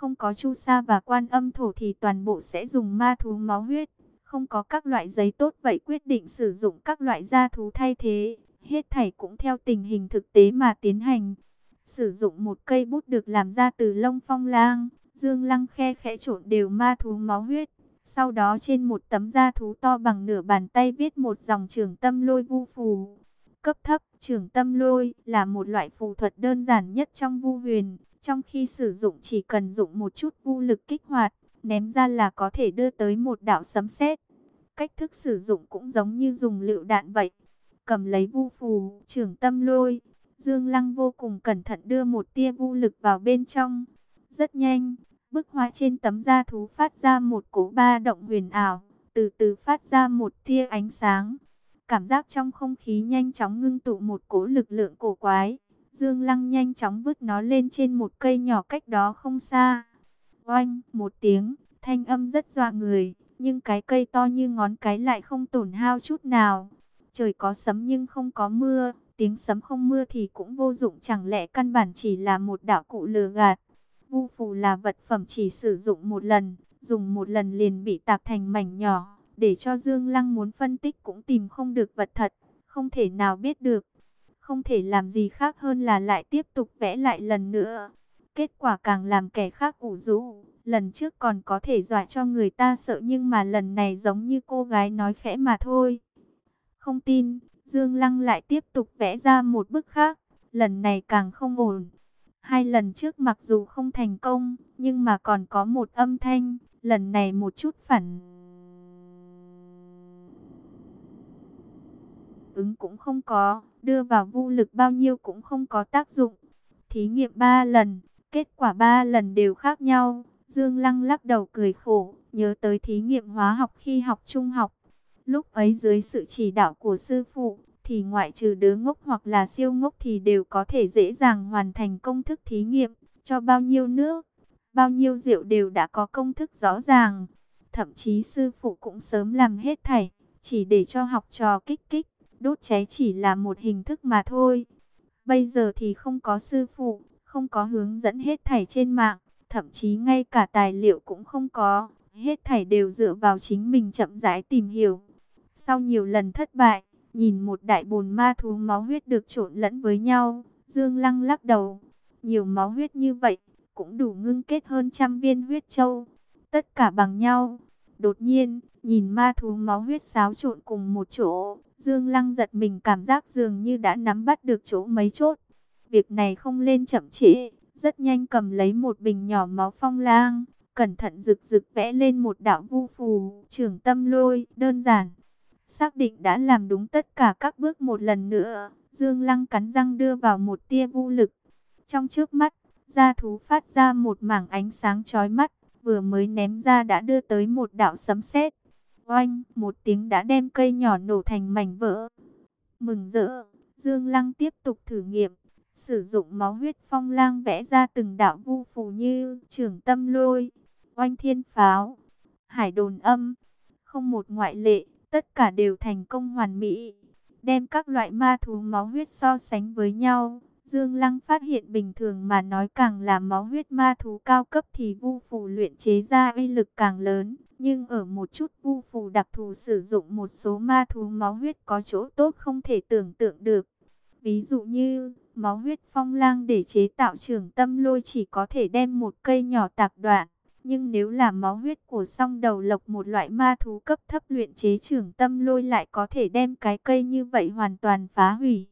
Không có chu sa và quan âm thổ thì toàn bộ sẽ dùng ma thú máu huyết. Không có các loại giấy tốt vậy quyết định sử dụng các loại gia thú thay thế. Hết thảy cũng theo tình hình thực tế mà tiến hành. Sử dụng một cây bút được làm ra từ lông phong lang. Dương Lăng khe khẽ trộn đều ma thú máu huyết. Sau đó trên một tấm da thú to bằng nửa bàn tay viết một dòng trường tâm lôi vu phù. Cấp thấp, trường tâm lôi là một loại phù thuật đơn giản nhất trong vu huyền. Trong khi sử dụng chỉ cần dụng một chút vu lực kích hoạt, ném ra là có thể đưa tới một đạo sấm sét. Cách thức sử dụng cũng giống như dùng lựu đạn vậy. Cầm lấy vu phù, trưởng tâm lôi. Dương Lăng vô cùng cẩn thận đưa một tia vu lực vào bên trong. Rất nhanh, bức hoa trên tấm da thú phát ra một cỗ ba động huyền ảo, từ từ phát ra một tia ánh sáng. Cảm giác trong không khí nhanh chóng ngưng tụ một cỗ lực lượng cổ quái. Dương Lăng nhanh chóng vứt nó lên trên một cây nhỏ cách đó không xa. Oanh, một tiếng, thanh âm rất dọa người, nhưng cái cây to như ngón cái lại không tổn hao chút nào. Trời có sấm nhưng không có mưa, tiếng sấm không mưa thì cũng vô dụng chẳng lẽ căn bản chỉ là một đạo cụ lừa gạt. Vu phù là vật phẩm chỉ sử dụng một lần, dùng một lần liền bị tạc thành mảnh nhỏ, để cho Dương Lăng muốn phân tích cũng tìm không được vật thật, không thể nào biết được. Không thể làm gì khác hơn là lại tiếp tục vẽ lại lần nữa. Kết quả càng làm kẻ khác ủ rũ, lần trước còn có thể dọa cho người ta sợ nhưng mà lần này giống như cô gái nói khẽ mà thôi. Không tin, Dương Lăng lại tiếp tục vẽ ra một bức khác, lần này càng không ổn. Hai lần trước mặc dù không thành công, nhưng mà còn có một âm thanh, lần này một chút phản ứng cũng không có, đưa vào vô lực bao nhiêu cũng không có tác dụng. Thí nghiệm ba lần, kết quả ba lần đều khác nhau. Dương Lăng lắc đầu cười khổ, nhớ tới thí nghiệm hóa học khi học trung học. Lúc ấy dưới sự chỉ đạo của sư phụ, thì ngoại trừ đứa ngốc hoặc là siêu ngốc thì đều có thể dễ dàng hoàn thành công thức thí nghiệm. Cho bao nhiêu nước, bao nhiêu rượu đều đã có công thức rõ ràng. Thậm chí sư phụ cũng sớm làm hết thảy, chỉ để cho học trò kích kích, đốt cháy chỉ là một hình thức mà thôi. Bây giờ thì không có sư phụ, không có hướng dẫn hết thảy trên mạng, thậm chí ngay cả tài liệu cũng không có, hết thảy đều dựa vào chính mình chậm rãi tìm hiểu. Sau nhiều lần thất bại, Nhìn một đại bồn ma thú máu huyết được trộn lẫn với nhau, Dương Lăng lắc đầu. Nhiều máu huyết như vậy, cũng đủ ngưng kết hơn trăm viên huyết châu. Tất cả bằng nhau. Đột nhiên, nhìn ma thú máu huyết xáo trộn cùng một chỗ, Dương Lăng giật mình cảm giác dường như đã nắm bắt được chỗ mấy chốt. Việc này không lên chậm trễ, rất nhanh cầm lấy một bình nhỏ máu phong lang, cẩn thận rực rực vẽ lên một đạo vu phù, trường tâm lôi, đơn giản. Xác định đã làm đúng tất cả các bước một lần nữa, Dương Lăng cắn răng đưa vào một tia vô lực. Trong trước mắt, gia thú phát ra một mảng ánh sáng chói mắt, vừa mới ném ra đã đưa tới một đạo sấm sét. Oanh, một tiếng đã đem cây nhỏ nổ thành mảnh vỡ. Mừng rỡ, Dương Lăng tiếp tục thử nghiệm, sử dụng máu huyết phong lang vẽ ra từng đạo vu phù như trường tâm lôi, oanh thiên pháo, hải đồn âm, không một ngoại lệ tất cả đều thành công hoàn mỹ. Đem các loại ma thú máu huyết so sánh với nhau, Dương Lăng phát hiện bình thường mà nói càng là máu huyết ma thú cao cấp thì vu phù luyện chế ra uy lực càng lớn. Nhưng ở một chút vu phù đặc thù sử dụng một số ma thú máu huyết có chỗ tốt không thể tưởng tượng được. Ví dụ như, máu huyết phong lang để chế tạo trường tâm lôi chỉ có thể đem một cây nhỏ tạc đoạn. Nhưng nếu là máu huyết của song đầu lộc một loại ma thú cấp thấp luyện chế trường tâm lôi lại có thể đem cái cây như vậy hoàn toàn phá hủy.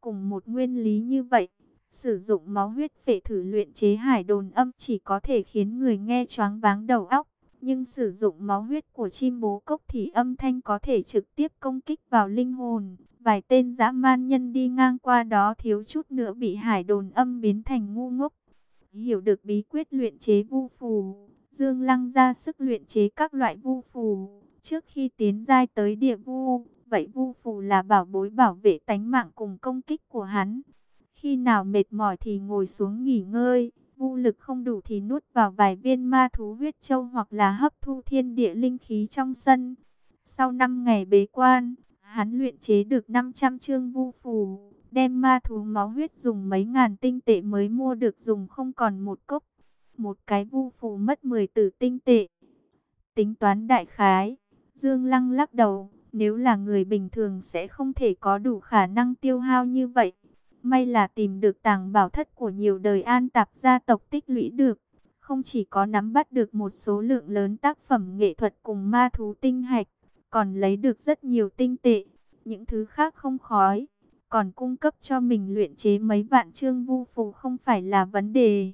Cùng một nguyên lý như vậy, sử dụng máu huyết phệ thử luyện chế hải đồn âm chỉ có thể khiến người nghe choáng váng đầu óc. Nhưng sử dụng máu huyết của chim bố cốc thì âm thanh có thể trực tiếp công kích vào linh hồn. Vài tên dã man nhân đi ngang qua đó thiếu chút nữa bị hải đồn âm biến thành ngu ngốc. Hiểu được bí quyết luyện chế vu phù, Dương Lăng ra sức luyện chế các loại vu phù. Trước khi tiến giai tới địa vu, vậy vu phù là bảo bối bảo vệ tánh mạng cùng công kích của hắn. Khi nào mệt mỏi thì ngồi xuống nghỉ ngơi, vu lực không đủ thì nuốt vào vài viên ma thú huyết châu hoặc là hấp thu thiên địa linh khí trong sân. Sau 5 ngày bế quan, hắn luyện chế được 500 chương vu phù, đem ma thú máu huyết dùng mấy ngàn tinh tệ mới mua được dùng không còn một cốc Một cái vu phù mất 10 tử tinh tệ. Tính toán đại khái, Dương Lăng lắc đầu, nếu là người bình thường sẽ không thể có đủ khả năng tiêu hao như vậy. May là tìm được tàng bảo thất của nhiều đời an tạp gia tộc tích lũy được. Không chỉ có nắm bắt được một số lượng lớn tác phẩm nghệ thuật cùng ma thú tinh hạch, còn lấy được rất nhiều tinh tệ. Những thứ khác không khói, còn cung cấp cho mình luyện chế mấy vạn chương vu phù không phải là vấn đề.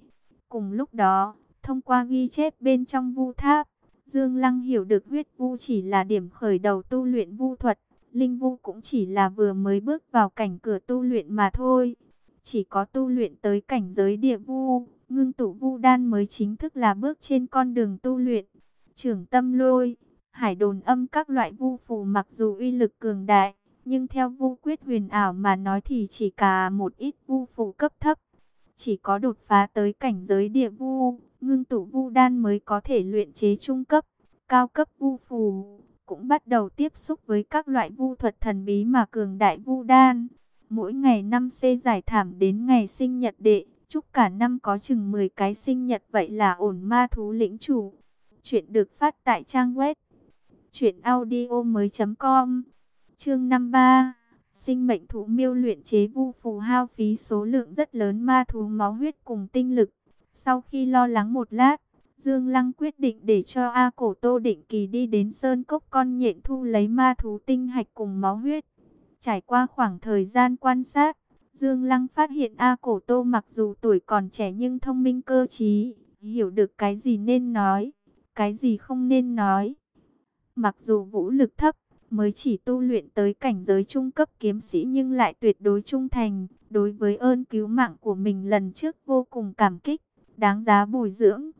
Cùng lúc đó, thông qua ghi chép bên trong vu tháp, Dương Lăng hiểu được huyết vu chỉ là điểm khởi đầu tu luyện vu thuật, linh vu cũng chỉ là vừa mới bước vào cảnh cửa tu luyện mà thôi. Chỉ có tu luyện tới cảnh giới địa vu, ngưng tụ vu đan mới chính thức là bước trên con đường tu luyện. Trưởng tâm lôi, hải đồn âm các loại vu phù mặc dù uy lực cường đại, nhưng theo vu quyết huyền ảo mà nói thì chỉ cả một ít vu phù cấp thấp. Chỉ có đột phá tới cảnh giới địa vu, ngưng tụ vu đan mới có thể luyện chế trung cấp, cao cấp vu phù. Cũng bắt đầu tiếp xúc với các loại vu thuật thần bí mà cường đại vu đan. Mỗi ngày năm c giải thảm đến ngày sinh nhật đệ, chúc cả năm có chừng 10 cái sinh nhật vậy là ổn ma thú lĩnh chủ. Chuyện được phát tại trang web chuyện audio mới.com Chương 53 Sinh mệnh thú miêu luyện chế vu phù hao phí số lượng rất lớn ma thú máu huyết cùng tinh lực. Sau khi lo lắng một lát, Dương Lăng quyết định để cho A Cổ Tô định kỳ đi đến Sơn Cốc con nhện thu lấy ma thú tinh hạch cùng máu huyết. Trải qua khoảng thời gian quan sát, Dương Lăng phát hiện A Cổ Tô mặc dù tuổi còn trẻ nhưng thông minh cơ trí, hiểu được cái gì nên nói, cái gì không nên nói. Mặc dù vũ lực thấp, mới chỉ tu luyện tới cảnh giới trung cấp kiếm sĩ nhưng lại tuyệt đối trung thành, đối với ơn cứu mạng của mình lần trước vô cùng cảm kích, đáng giá bồi dưỡng.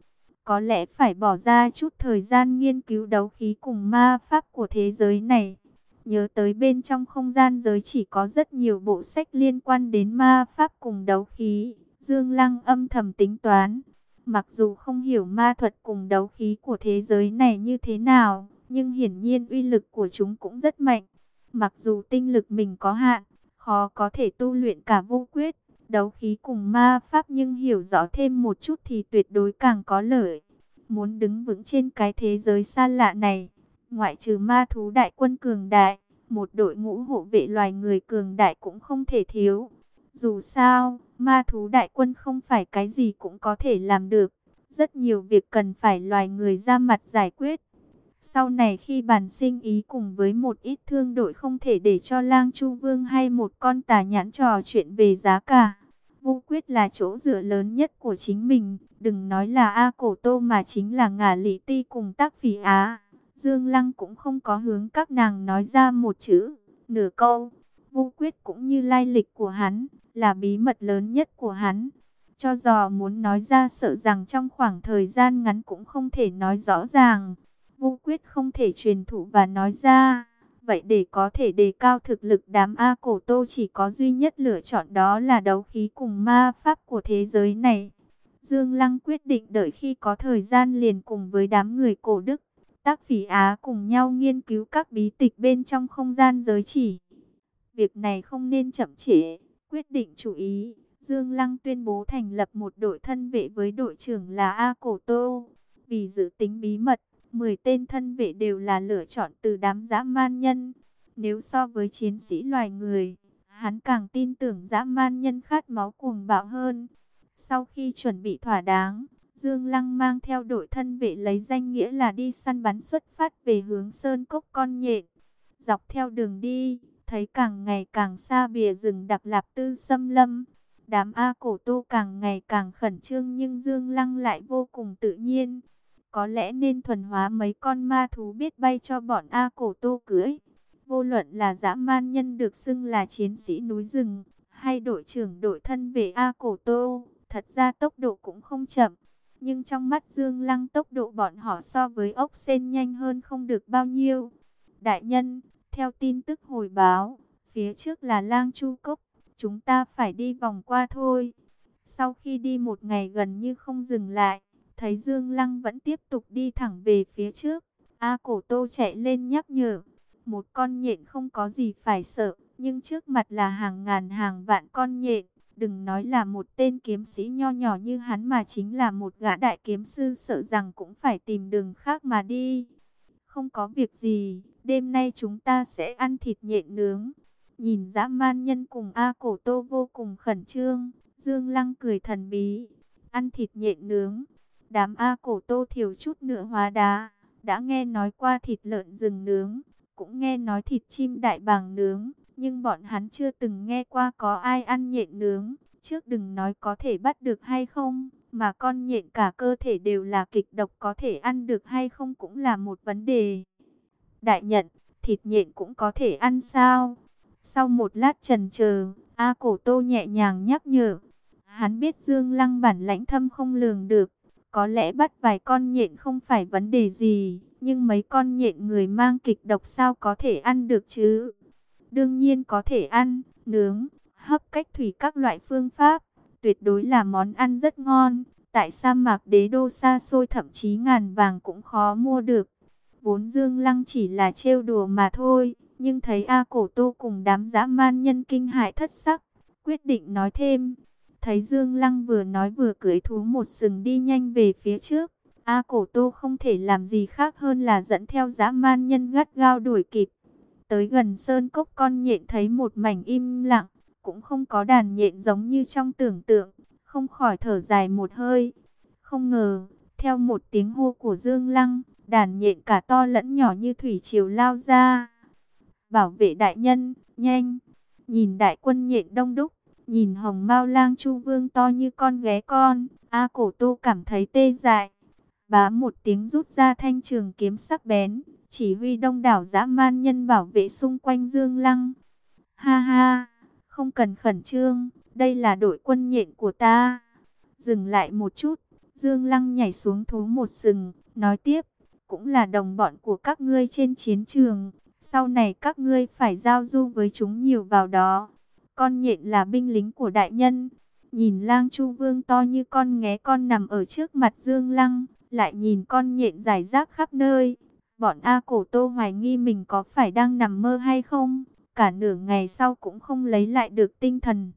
Có lẽ phải bỏ ra chút thời gian nghiên cứu đấu khí cùng ma pháp của thế giới này. Nhớ tới bên trong không gian giới chỉ có rất nhiều bộ sách liên quan đến ma pháp cùng đấu khí. Dương Lăng âm thầm tính toán. Mặc dù không hiểu ma thuật cùng đấu khí của thế giới này như thế nào, nhưng hiển nhiên uy lực của chúng cũng rất mạnh. Mặc dù tinh lực mình có hạn, khó có thể tu luyện cả vô quyết, đấu khí cùng ma pháp nhưng hiểu rõ thêm một chút thì tuyệt đối càng có lợi. Muốn đứng vững trên cái thế giới xa lạ này, ngoại trừ ma thú đại quân cường đại, một đội ngũ hộ vệ loài người cường đại cũng không thể thiếu. Dù sao, ma thú đại quân không phải cái gì cũng có thể làm được. Rất nhiều việc cần phải loài người ra mặt giải quyết. Sau này khi bàn sinh ý cùng với một ít thương đội không thể để cho lang chu vương hay một con tà nhãn trò chuyện về giá cả. vu quyết là chỗ dựa lớn nhất của chính mình, đừng nói là A Cổ Tô mà chính là ngả lý ti cùng tác phỉ Á. Dương Lăng cũng không có hướng các nàng nói ra một chữ, nửa câu. vu quyết cũng như lai lịch của hắn, là bí mật lớn nhất của hắn. Cho dò muốn nói ra sợ rằng trong khoảng thời gian ngắn cũng không thể nói rõ ràng. Vô quyết không thể truyền thụ và nói ra. Vậy để có thể đề cao thực lực đám A cổ tô chỉ có duy nhất lựa chọn đó là đấu khí cùng ma pháp của thế giới này. Dương Lăng quyết định đợi khi có thời gian liền cùng với đám người cổ đức, tác phỉ Á cùng nhau nghiên cứu các bí tịch bên trong không gian giới chỉ. Việc này không nên chậm trễ, quyết định chú ý. Dương Lăng tuyên bố thành lập một đội thân vệ với đội trưởng là A Cổ Tô. Vì giữ tính bí mật, 10 tên thân vệ đều là lựa chọn từ đám dã man nhân. Nếu so với chiến sĩ loài người, hắn càng tin tưởng dã man nhân khát máu cuồng bạo hơn. Sau khi chuẩn bị thỏa đáng, Dương Lăng mang theo đội thân vệ lấy danh nghĩa là đi săn bắn xuất phát về hướng Sơn Cốc Con Nhện. Dọc theo đường đi, thấy càng ngày càng xa bìa rừng đặc lạp tư xâm lâm. Đám A cổ tô càng ngày càng khẩn trương nhưng Dương Lăng lại vô cùng tự nhiên. Có lẽ nên thuần hóa mấy con ma thú biết bay cho bọn A cổ tô cưỡi. Vô luận là dã man nhân được xưng là chiến sĩ núi rừng, hay đội trưởng đội thân về A cổ tô, thật ra tốc độ cũng không chậm. Nhưng trong mắt Dương Lăng tốc độ bọn họ so với ốc sen nhanh hơn không được bao nhiêu. Đại nhân, theo tin tức hồi báo, phía trước là lang chu cốc, chúng ta phải đi vòng qua thôi. Sau khi đi một ngày gần như không dừng lại, thấy Dương Lăng vẫn tiếp tục đi thẳng về phía trước. A cổ tô chạy lên nhắc nhở. Một con nhện không có gì phải sợ, nhưng trước mặt là hàng ngàn hàng vạn con nhện. Đừng nói là một tên kiếm sĩ nho nhỏ như hắn mà chính là một gã đại kiếm sư sợ rằng cũng phải tìm đường khác mà đi. Không có việc gì, đêm nay chúng ta sẽ ăn thịt nhện nướng. Nhìn dã man nhân cùng A Cổ Tô vô cùng khẩn trương, Dương Lăng cười thần bí, ăn thịt nhện nướng. Đám A Cổ Tô thiểu chút nữa hóa đá, đã nghe nói qua thịt lợn rừng nướng, cũng nghe nói thịt chim đại bàng nướng, nhưng bọn hắn chưa từng nghe qua có ai ăn nhện nướng. Trước đừng nói có thể bắt được hay không, mà con nhện cả cơ thể đều là kịch độc có thể ăn được hay không cũng là một vấn đề. Đại nhận, thịt nhện cũng có thể ăn sao? Sau một lát trần chờ, A Cổ Tô nhẹ nhàng nhắc nhở. Hắn biết Dương Lăng bản lãnh thâm không lường được, có lẽ bắt vài con nhện không phải vấn đề gì, nhưng mấy con nhện người mang kịch độc sao có thể ăn được chứ? Đương nhiên có thể ăn, nướng, hấp cách thủy các loại phương pháp, tuyệt đối là món ăn rất ngon. Tại sa mạc đế đô xa xôi thậm chí ngàn vàng cũng khó mua được. Vốn Dương Lăng chỉ là trêu đùa mà thôi, nhưng thấy A Cổ Tô cùng đám dã man nhân kinh hại thất sắc, quyết định nói thêm. Thấy Dương Lăng vừa nói vừa cưỡi thú một sừng đi nhanh về phía trước, A Cổ Tô không thể làm gì khác hơn là dẫn theo dã man nhân gắt gao đuổi kịp. Tới gần sơn cốc con nhện thấy một mảnh im lặng, cũng không có đàn nhện giống như trong tưởng tượng, không khỏi thở dài một hơi. Không ngờ, theo một tiếng hô của Dương Lăng, đàn nhện cả to lẫn nhỏ như thủy triều lao ra. Bảo vệ đại nhân, nhanh, nhìn đại quân nhện đông đúc, nhìn hồng mao lang chu vương to như con ghé con, A cổ tô cảm thấy tê dại. Bá một tiếng rút ra thanh trường kiếm sắc bén, chỉ huy đông đảo dã man nhân bảo vệ xung quanh Dương Lăng. Ha ha, không cần khẩn trương, đây là đội quân nhện của ta. Dừng lại một chút, Dương Lăng nhảy xuống thú một sừng, nói tiếp, cũng là đồng bọn của các ngươi trên chiến trường. Sau này các ngươi phải giao du với chúng nhiều vào đó. Con nhện là binh lính của đại nhân. Nhìn lang chu vương to như con nghé con nằm ở trước mặt Dương Lăng, lại nhìn con nhện giải rác khắp nơi. Bọn A cổ tô hoài nghi mình có phải đang nằm mơ hay không? Cả nửa ngày sau cũng không lấy lại được tinh thần.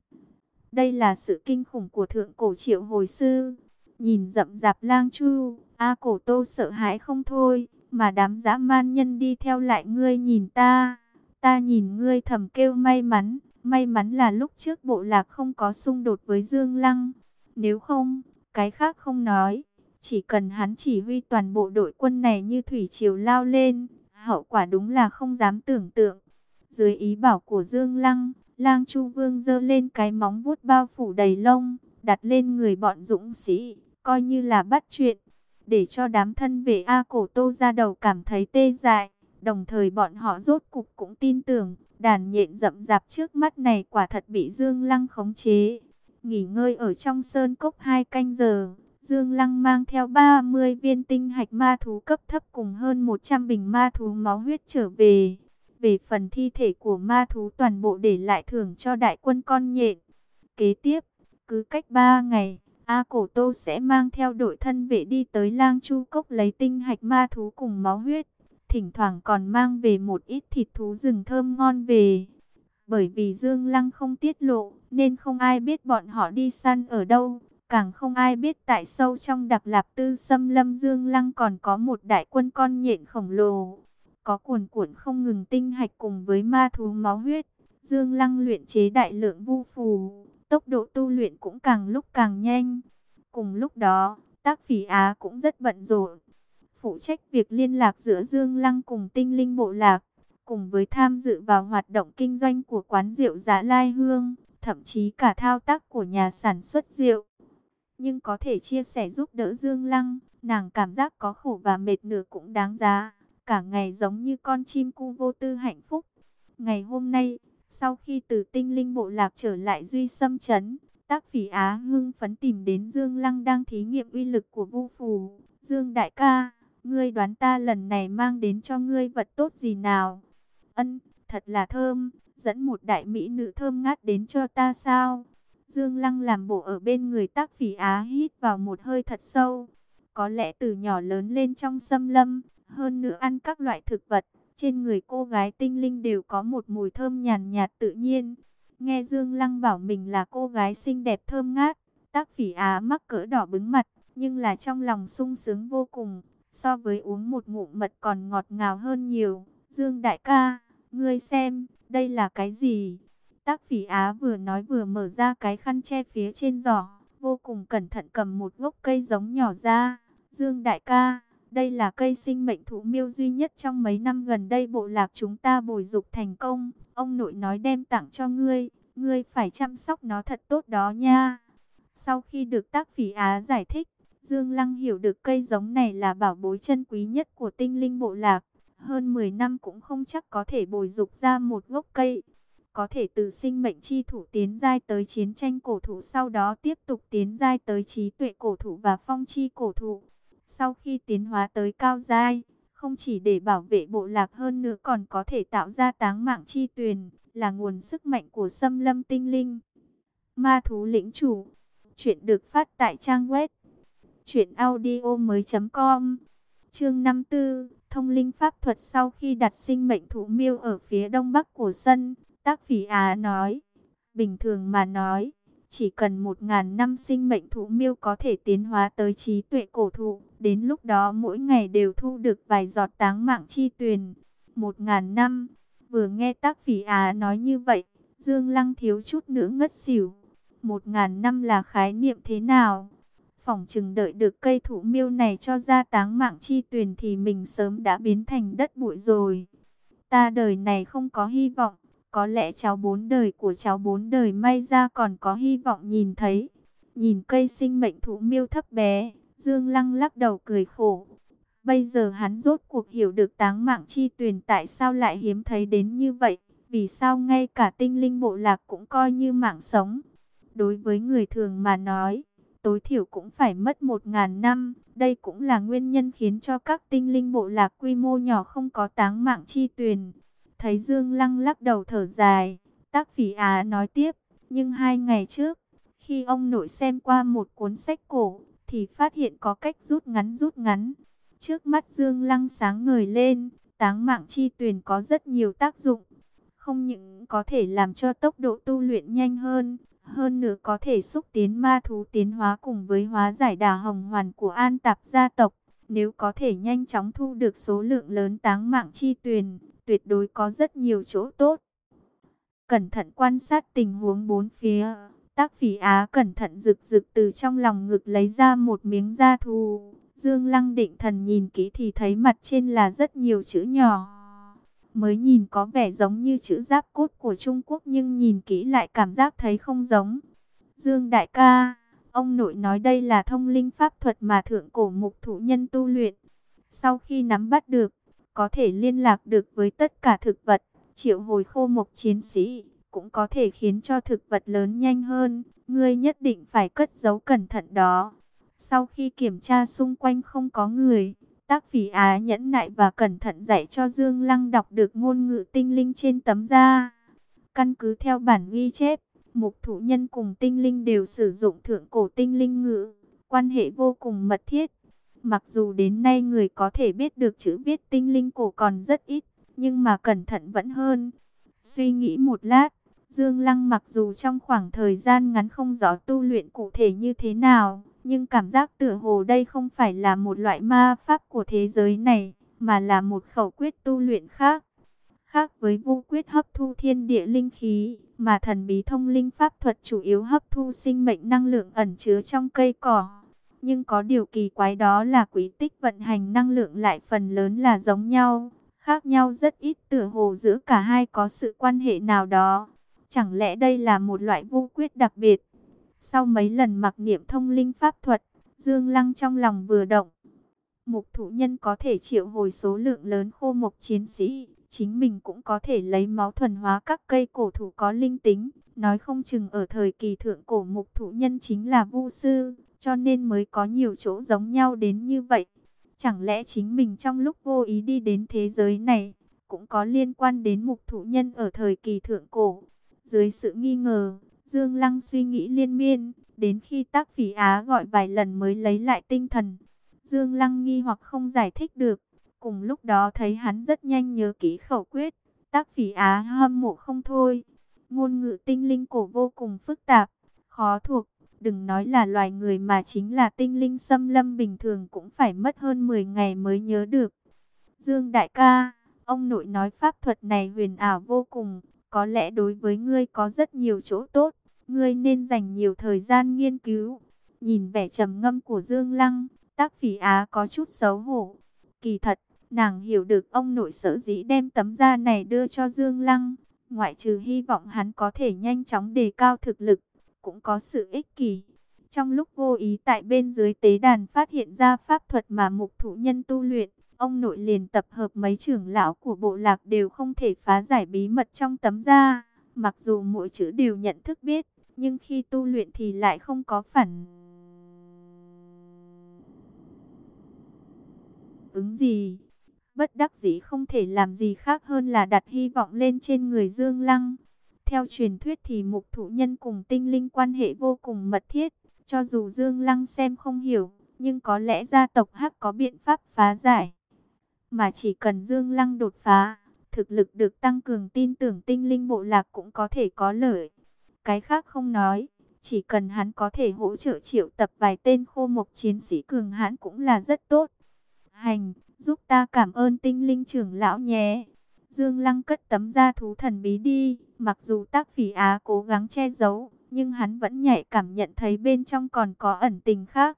Đây là sự kinh khủng của thượng cổ triệu hồi sư. Nhìn rậm rạp lang chu, A cổ tô sợ hãi không thôi, mà đám dã man nhân đi theo lại ngươi nhìn ta. Ta nhìn ngươi thầm kêu may mắn, may mắn là lúc trước bộ lạc không có xung đột với Dương Lăng. Nếu không, cái khác không nói, chỉ cần hắn chỉ huy toàn bộ đội quân này như thủy triều lao lên, hậu quả đúng là không dám tưởng tượng. Dưới ý bảo của Dương Lăng, Lang Chu Vương giơ lên cái móng vuốt bao phủ đầy lông, đặt lên người bọn dũng sĩ, coi như là bắt chuyện, để cho đám thân vệ A Cổ Tô ra đầu cảm thấy tê dại. Đồng thời bọn họ rốt cục cũng tin tưởng, đàn nhện rậm rạp trước mắt này quả thật bị Dương Lăng khống chế. Nghỉ ngơi ở trong sơn cốc hai canh giờ, Dương Lăng mang theo 30 viên tinh hạch ma thú cấp thấp cùng hơn 100 bình ma thú máu huyết trở về. Về phần thi thể của ma thú toàn bộ để lại thưởng cho đại quân con nhện. Kế tiếp, cứ cách 3 ngày, A Cổ Tô sẽ mang theo đội thân vệ đi tới lang chu cốc lấy tinh hạch ma thú cùng máu huyết. Thỉnh thoảng còn mang về một ít thịt thú rừng thơm ngon về. Bởi vì Dương Lăng không tiết lộ, nên không ai biết bọn họ đi săn ở đâu. Càng không ai biết tại sâu trong đặc lạp tư xâm lâm Dương Lăng còn có một đại quân con nhện khổng lồ. Có cuồn cuộn không ngừng tinh hạch cùng với ma thú máu huyết. Dương Lăng luyện chế đại lượng vu phù, tốc độ tu luyện cũng càng lúc càng nhanh. Cùng lúc đó, tác phỉ Á cũng rất bận rộn. Phụ trách việc liên lạc giữa Dương Lăng cùng tinh linh bộ lạc, cùng với tham dự vào hoạt động kinh doanh của quán rượu Giá Lai Hương, thậm chí cả thao tác của nhà sản xuất rượu nhưng có thể chia sẻ giúp đỡ Dương Lăng, nàng cảm giác có khổ và mệt nửa cũng đáng giá, cả ngày giống như con chim cu vô tư hạnh phúc. Ngày hôm nay, sau khi từ tinh linh bộ lạc trở lại Duy Sâm Trấn, tác phỉ Á hưng phấn tìm đến Dương Lăng đang thí nghiệm uy lực của vu phù. Dương đại ca, ngươi đoán ta lần này mang đến cho ngươi vật tốt gì nào? Ân, thật là thơm, dẫn một đại mỹ nữ thơm ngát đến cho ta sao? Dương Lăng làm bộ ở bên người tác phỉ Á hít vào một hơi thật sâu. Có lẽ từ nhỏ lớn lên trong xâm lâm, hơn nữa ăn các loại thực vật, trên người cô gái tinh linh đều có một mùi thơm nhàn nhạt tự nhiên. Nghe Dương Lăng bảo mình là cô gái xinh đẹp thơm ngát, tác phỉ á mắc cỡ đỏ bứng mặt, nhưng là trong lòng sung sướng vô cùng, so với uống một ngụm mật còn ngọt ngào hơn nhiều. Dương đại ca, ngươi xem, đây là cái gì? Tác phỉ á vừa nói vừa mở ra cái khăn che phía trên giỏ, vô cùng cẩn thận cầm một gốc cây giống nhỏ ra. Dương đại ca, đây là cây sinh mệnh thú miêu duy nhất trong mấy năm gần đây bộ lạc chúng ta bồi dục thành công. Ông nội nói đem tặng cho ngươi, ngươi phải chăm sóc nó thật tốt đó nha. Sau khi được tác phỉ á giải thích, Dương Lăng hiểu được cây giống này là bảo bối chân quý nhất của tinh linh bộ lạc. Hơn 10 năm cũng không chắc có thể bồi dục ra một gốc cây. Có thể từ sinh mệnh chi thủ tiến giai tới chiến tranh cổ thụ sau đó tiếp tục tiến giai tới trí tuệ cổ thụ và phong chi cổ thụ. Sau khi tiến hóa tới cao giai, không chỉ để bảo vệ bộ lạc hơn nữa còn có thể tạo ra táng mạng chi tuyền, là nguồn sức mạnh của xâm lâm tinh linh. Ma thú lĩnh chủ, chuyện được phát tại trang web truyệnaudiomoi.com. Chương 54, Thông linh pháp thuật sau khi đặt sinh mệnh thú miêu ở phía đông bắc của sân, Tác Phỉ Á nói, bình thường mà nói, chỉ cần một ngàn năm sinh mệnh thú miêu có thể tiến hóa tới trí tuệ cổ thụ, đến lúc đó mỗi ngày đều thu được vài giọt táng mạng chi tuyền. Một ngàn năm, vừa nghe tác phỉ á nói như vậy, Dương Lăng thiếu chút nữa ngất xỉu. Một ngàn năm là khái niệm thế nào? Phòng chừng đợi được cây thụ miêu này cho ra táng mạng chi tuyền thì mình sớm đã biến thành đất bụi rồi. Ta đời này không có hy vọng. Có lẽ cháu bốn đời của cháu bốn đời may ra còn có hy vọng nhìn thấy. Nhìn cây sinh mệnh thụ miêu thấp bé, Dương Lăng lắc đầu cười khổ. Bây giờ hắn rốt cuộc hiểu được táng mạng chi tuyển tại sao lại hiếm thấy đến như vậy. Vì sao ngay cả tinh linh bộ lạc cũng coi như mạng sống. Đối với người thường mà nói, tối thiểu cũng phải mất một ngàn năm. Đây cũng là nguyên nhân khiến cho các tinh linh bộ lạc quy mô nhỏ không có táng mạng chi tuyền. Thấy Dương Lăng lắc đầu thở dài, tác phỉ á nói tiếp, nhưng hai ngày trước, khi ông nội xem qua một cuốn sách cổ, thì phát hiện có cách rút ngắn rút ngắn. Trước mắt Dương Lăng sáng ngời lên, táng mạng chi tuyền có rất nhiều tác dụng. Không những có thể làm cho tốc độ tu luyện nhanh hơn, hơn nữa có thể xúc tiến ma thú tiến hóa cùng với hóa giải đà hồng hoàn của an tạp gia tộc. Nếu có thể nhanh chóng thu được số lượng lớn táng mạng chi tuyền, tuyệt đối có rất nhiều chỗ tốt. Cẩn thận quan sát tình huống bốn phía, tác phỉ á cẩn thận rực rực từ trong lòng ngực lấy ra một miếng da thu Dương Lăng định thần nhìn kỹ thì thấy mặt trên là rất nhiều chữ nhỏ. Mới nhìn có vẻ giống như chữ giáp cốt của Trung Quốc nhưng nhìn kỹ lại cảm giác thấy không giống. Dương Đại ca, ông nội nói đây là thông linh pháp thuật mà thượng cổ mục thủ nhân tu luyện. Sau khi nắm bắt được, có thể liên lạc được với tất cả thực vật, triệu hồi khô mộc chiến sĩ, cũng có thể khiến cho thực vật lớn nhanh hơn. Ngươi nhất định phải cất giấu cẩn thận đó. Sau khi kiểm tra xung quanh không có người, tác phỉ á nhẫn nại và cẩn thận dạy cho Dương Lăng đọc được ngôn ngữ tinh linh trên tấm da. Căn cứ theo bản ghi chép, mục thủ nhân cùng tinh linh đều sử dụng thượng cổ tinh linh ngữ, quan hệ vô cùng mật thiết. Mặc dù đến nay người có thể biết được chữ viết tinh linh cổ còn rất ít, nhưng mà cẩn thận vẫn hơn. Suy nghĩ một lát, Dương Lăng mặc dù trong khoảng thời gian ngắn không rõ tu luyện cụ thể như thế nào, nhưng cảm giác tựa hồ đây không phải là một loại ma pháp của thế giới này, mà là một khẩu quyết tu luyện khác. Khác với vô quyết hấp thu thiên địa linh khí, mà thần bí thông linh pháp thuật chủ yếu hấp thu sinh mệnh năng lượng ẩn chứa trong cây cỏ. Nhưng có điều kỳ quái đó là quý tích vận hành năng lượng lại phần lớn là giống nhau, khác nhau rất ít tựa hồ giữa cả hai có sự quan hệ nào đó. Chẳng lẽ đây là một loại vô quyết đặc biệt? Sau mấy lần mặc niệm thông linh pháp thuật, Dương Lăng trong lòng vừa động. Mục thủ nhân có thể triệu hồi số lượng lớn khô mộc chiến sĩ, chính mình cũng có thể lấy máu thuần hóa các cây cổ thụ có linh tính. Nói không chừng ở thời kỳ thượng cổ mục thủ nhân chính là vu sư, cho nên mới có nhiều chỗ giống nhau đến như vậy. Chẳng lẽ chính mình trong lúc vô ý đi đến thế giới này, cũng có liên quan đến mục thủ nhân ở thời kỳ thượng cổ. Dưới sự nghi ngờ, Dương Lăng suy nghĩ liên miên, đến khi tác phỉ á gọi vài lần mới lấy lại tinh thần. Dương Lăng nghi hoặc không giải thích được, cùng lúc đó thấy hắn rất nhanh nhớ kỹ khẩu quyết, tác phỉ á hâm mộ không thôi. Ngôn ngữ tinh linh cổ vô cùng phức tạp, khó thuộc. Đừng nói là loài người mà chính là tinh linh xâm lâm bình thường cũng phải mất hơn 10 ngày mới nhớ được. Dương đại ca, ông nội nói pháp thuật này huyền ảo vô cùng, có lẽ đối với ngươi có rất nhiều chỗ tốt, ngươi nên dành nhiều thời gian nghiên cứu. Nhìn vẻ trầm ngâm của Dương Lăng, tác phỉ á có chút xấu hổ. Kỳ thật, nàng hiểu được ông nội sở dĩ đem tấm da này đưa cho Dương Lăng, ngoại trừ hy vọng hắn có thể nhanh chóng đề cao thực lực, cũng có sự ích kỷ. Trong lúc vô ý tại bên dưới tế đàn phát hiện ra pháp thuật mà mục thụ nhân tu luyện, ông nội liền tập hợp mấy trưởng lão của bộ lạc đều không thể phá giải bí mật trong tấm da. Mặc dù mỗi chữ đều nhận thức biết, nhưng khi tu luyện thì lại không có phản ứng gì. Bất đắc dĩ không thể làm gì khác hơn là đặt hy vọng lên trên người Dương Lăng. Theo truyền thuyết thì mục thủ nhân cùng tinh linh quan hệ vô cùng mật thiết. Cho dù Dương Lăng xem không hiểu, nhưng có lẽ gia tộc Hắc có biện pháp phá giải. Mà chỉ cần Dương Lăng đột phá, thực lực được tăng cường tin tưởng tinh linh bộ lạc cũng có thể có lợi. Cái khác không nói, chỉ cần hắn có thể hỗ trợ triệu tập vài tên khô mộc chiến sĩ cường hãn cũng là rất tốt. Hành, giúp ta cảm ơn tinh linh trưởng lão nhé. Dương Lăng cất tấm da thú thần bí đi, mặc dù tác phỉ á cố gắng che giấu, nhưng hắn vẫn nhạy cảm nhận thấy bên trong còn có ẩn tình khác.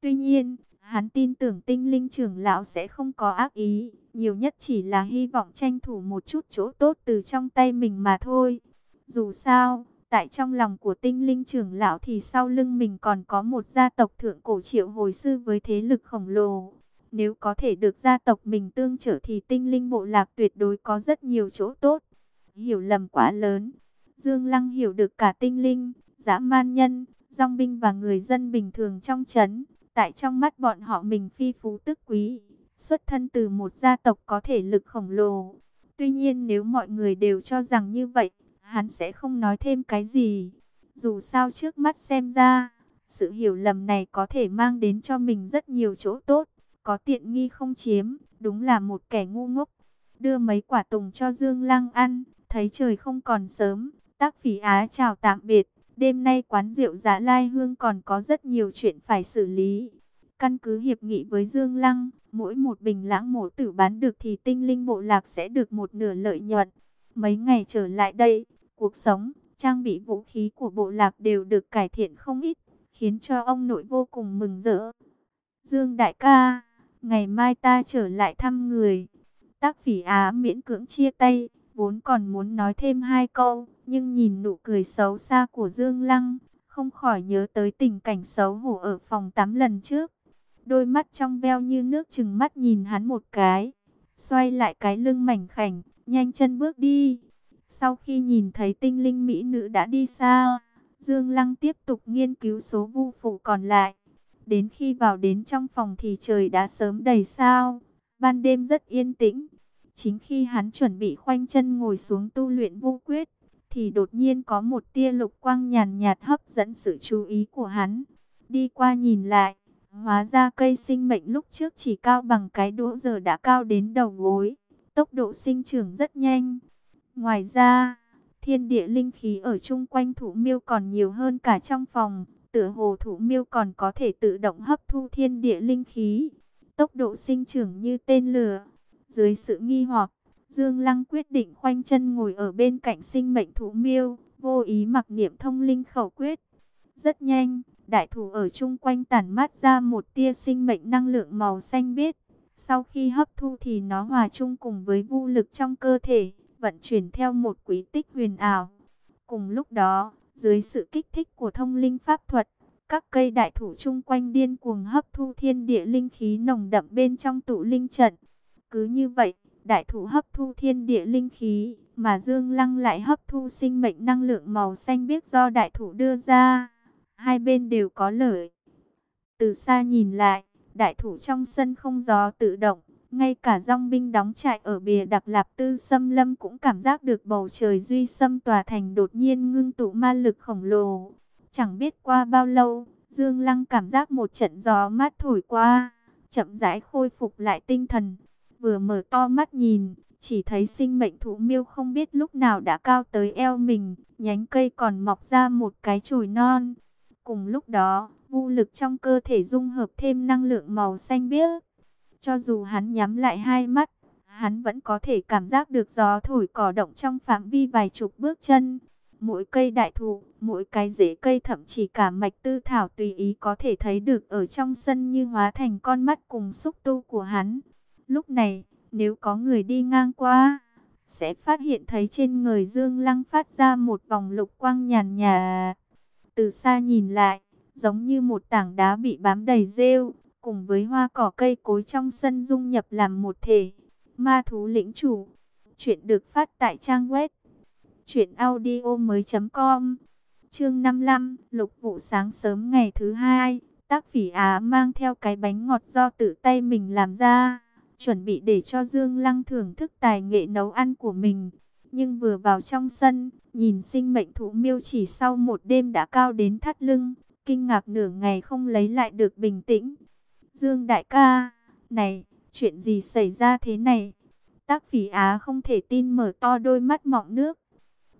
Tuy nhiên, hắn tin tưởng tinh linh trưởng lão sẽ không có ác ý, nhiều nhất chỉ là hy vọng tranh thủ một chút chỗ tốt từ trong tay mình mà thôi. Dù sao, tại trong lòng của tinh linh trưởng lão thì sau lưng mình còn có một gia tộc thượng cổ triệu hồi sư với thế lực khổng lồ. Nếu có thể được gia tộc mình tương trở thì tinh linh bộ lạc tuyệt đối có rất nhiều chỗ tốt. Hiểu lầm quá lớn. Dương Lăng hiểu được cả tinh linh, dã man nhân, dòng binh và người dân bình thường trong chấn. Tại trong mắt bọn họ mình phi phú tức quý, xuất thân từ một gia tộc có thể lực khổng lồ. Tuy nhiên nếu mọi người đều cho rằng như vậy, hắn sẽ không nói thêm cái gì. Dù sao trước mắt xem ra, sự hiểu lầm này có thể mang đến cho mình rất nhiều chỗ tốt, có tiện nghi không chiếm, đúng là một kẻ ngu ngốc. Đưa mấy quả tùng cho Dương Lăng ăn, thấy trời không còn sớm, tác phỉ á chào tạm biệt. Đêm nay quán rượu Giá Lai Hương còn có rất nhiều chuyện phải xử lý. Căn cứ hiệp nghị với Dương Lăng, mỗi một bình lãng mổ tử bán được thì tinh linh bộ lạc sẽ được một nửa lợi nhuận. Mấy ngày trở lại đây, cuộc sống, trang bị vũ khí của bộ lạc đều được cải thiện không ít, khiến cho ông nội vô cùng mừng rỡ. Dương đại ca, ngày mai ta trở lại thăm người. Tác phỉ á miễn cưỡng chia tay, vốn còn muốn nói thêm hai câu, nhưng nhìn nụ cười xấu xa của Dương Lăng, không khỏi nhớ tới tình cảnh xấu hổ ở phòng tắm lần trước. Đôi mắt trong veo như nước chừng mắt nhìn hắn một cái, xoay lại cái lưng mảnh khảnh, nhanh chân bước đi. Sau khi nhìn thấy tinh linh mỹ nữ đã đi xa, Dương Lăng tiếp tục nghiên cứu số vu phụ còn lại. Đến khi vào đến trong phòng thì trời đã sớm đầy sao, ban đêm rất yên tĩnh. Chính khi hắn chuẩn bị khoanh chân ngồi xuống tu luyện vô quyết, thì đột nhiên có một tia lục quang nhàn nhạt hấp dẫn sự chú ý của hắn. Đi qua nhìn lại, hóa ra cây sinh mệnh lúc trước chỉ cao bằng cái đũa giờ đã cao đến đầu gối, tốc độ sinh trưởng rất nhanh. Ngoài ra, thiên địa linh khí ở chung quanh thủ miêu còn nhiều hơn cả trong phòng, tựa hồ thủ miêu còn có thể tự động hấp thu thiên địa linh khí, tốc độ sinh trưởng như tên lửa. Dưới sự nghi hoặc, Dương Lăng quyết định khoanh chân ngồi ở bên cạnh sinh mệnh thủ miêu, vô ý mặc niệm thông linh khẩu quyết. Rất nhanh, đại thủ ở chung quanh tản mát ra một tia sinh mệnh năng lượng màu xanh biếc. Sau khi hấp thu thì nó hòa chung cùng với vô lực trong cơ thể, vận chuyển theo một quý tích huyền ảo. Cùng lúc đó, dưới sự kích thích của thông linh pháp thuật, các cây đại thủ chung quanh điên cuồng hấp thu thiên địa linh khí nồng đậm bên trong tụ linh trận. Cứ như vậy, đại thủ hấp thu thiên địa linh khí, mà Dương Lăng lại hấp thu sinh mệnh năng lượng màu xanh biếc do đại thủ đưa ra. Hai bên đều có lợi. Từ xa nhìn lại, đại thủ trong sân không gió tự động, ngay cả dòng binh đóng trại ở bìa đặc lạp tư xâm lâm cũng cảm giác được bầu trời duy xâm tòa thành đột nhiên ngưng tụ ma lực khổng lồ. Chẳng biết qua bao lâu, Dương Lăng cảm giác một trận gió mát thổi qua, chậm rãi khôi phục lại tinh thần. Vừa mở to mắt nhìn, chỉ thấy sinh mệnh thú miêu không biết lúc nào đã cao tới eo mình, nhánh cây còn mọc ra một cái chồi non. Cùng lúc đó, vô lực trong cơ thể dung hợp thêm năng lượng màu xanh biếc. Cho dù hắn nhắm lại hai mắt, hắn vẫn có thể cảm giác được gió thổi cỏ động trong phạm vi vài chục bước chân. Mỗi cây đại thụ, mỗi cái rễ cây thậm chí cả mạch tư thảo tùy ý có thể thấy được ở trong sân như hóa thành con mắt cùng xúc tu của hắn. Lúc này, nếu có người đi ngang qua, sẽ phát hiện thấy trên người Dương Lăng phát ra một vòng lục quang nhàn nhà. Từ xa nhìn lại, giống như một tảng đá bị bám đầy rêu, cùng với hoa cỏ cây cối trong sân dung nhập làm một thể. Ma thú lĩnh chủ. Chuyện được phát tại trang web truyệnaudiomoi.com. Chương 55, Lục vụ sáng sớm ngày thứ hai, Tác Phỉ Á mang theo cái bánh ngọt do tự tay mình làm ra, chuẩn bị để cho Dương Lăng thưởng thức tài nghệ nấu ăn của mình. Nhưng vừa vào trong sân, nhìn sinh mệnh thú miêu chỉ sau một đêm đã cao đến thắt lưng, kinh ngạc nửa ngày không lấy lại được bình tĩnh. Dương đại ca, này, chuyện gì xảy ra thế này? Tác phỉ á không thể tin mở to đôi mắt mọng nước.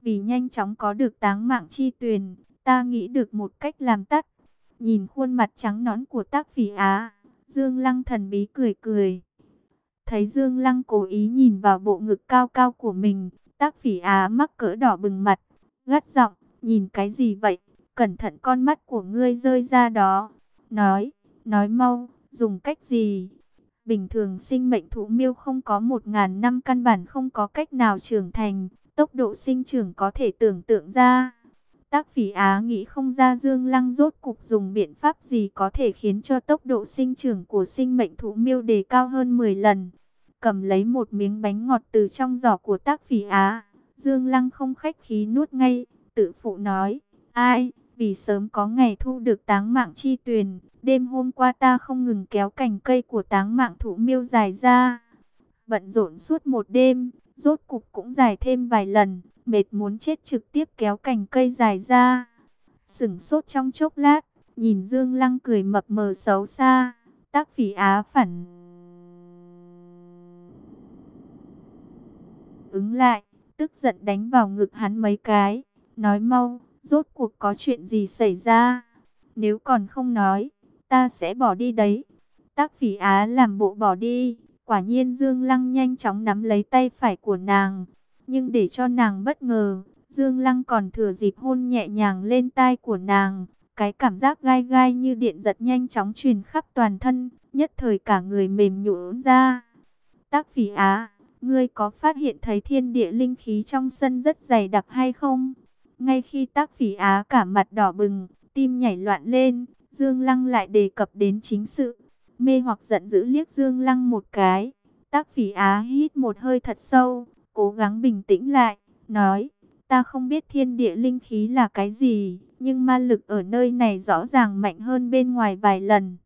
Vì nhanh chóng có được táng mạng chi tuyền, ta nghĩ được một cách làm tắt. Nhìn khuôn mặt trắng nõn của tác phỉ á, Dương Lăng thần bí cười cười. Thấy Dương Lăng cố ý nhìn vào bộ ngực cao cao của mình, tác phỉ á mắc cỡ đỏ bừng mặt, gắt giọng, nhìn cái gì vậy? Cẩn thận con mắt của ngươi rơi ra đó. Nói, nói mau, dùng cách gì? Bình thường sinh mệnh thú miêu không có một ngàn năm căn bản không có cách nào trưởng thành, tốc độ sinh trưởng có thể tưởng tượng ra. Tác phỉ Á nghĩ không ra Dương Lăng rốt cục dùng biện pháp gì có thể khiến cho tốc độ sinh trưởng của sinh mệnh thú miêu đề cao hơn 10 lần. Cầm lấy một miếng bánh ngọt từ trong giỏ của tác phỉ Á, Dương Lăng không khách khí nuốt ngay, tự phụ nói, ai, vì sớm có ngày thu được táng mạng chi tuyền, đêm hôm qua ta không ngừng kéo cành cây của táng mạng thụ miêu dài ra. Bận rộn suốt một đêm, rốt cục cũng dài thêm vài lần, mệt muốn chết trực tiếp kéo cành cây dài ra. Sửng sốt trong chốc lát, nhìn Dương Lăng cười mập mờ xấu xa, tác phỉ á phản. Ứng lại, tức giận đánh vào ngực hắn mấy cái, nói mau, rốt cuộc có chuyện gì xảy ra. Nếu còn không nói, ta sẽ bỏ đi đấy. Tác phỉ á làm bộ bỏ đi, quả nhiên Dương Lăng nhanh chóng nắm lấy tay phải của nàng. Nhưng để cho nàng bất ngờ, Dương Lăng còn thừa dịp hôn nhẹ nhàng lên tai của nàng. Cái cảm giác gai gai như điện giật nhanh chóng truyền khắp toàn thân, nhất thời cả người mềm nhũn ra. Tác phỉ á, ngươi có phát hiện thấy thiên địa linh khí trong sân rất dày đặc hay không? Ngay khi tác phỉ á cả mặt đỏ bừng, tim nhảy loạn lên, Dương Lăng lại đề cập đến chính sự. Mê hoặc giận dữ liếc Dương Lăng một cái. Tác phỉ á hít một hơi thật sâu, cố gắng bình tĩnh lại, nói. Ta không biết thiên địa linh khí là cái gì, nhưng ma lực ở nơi này rõ ràng mạnh hơn bên ngoài vài lần.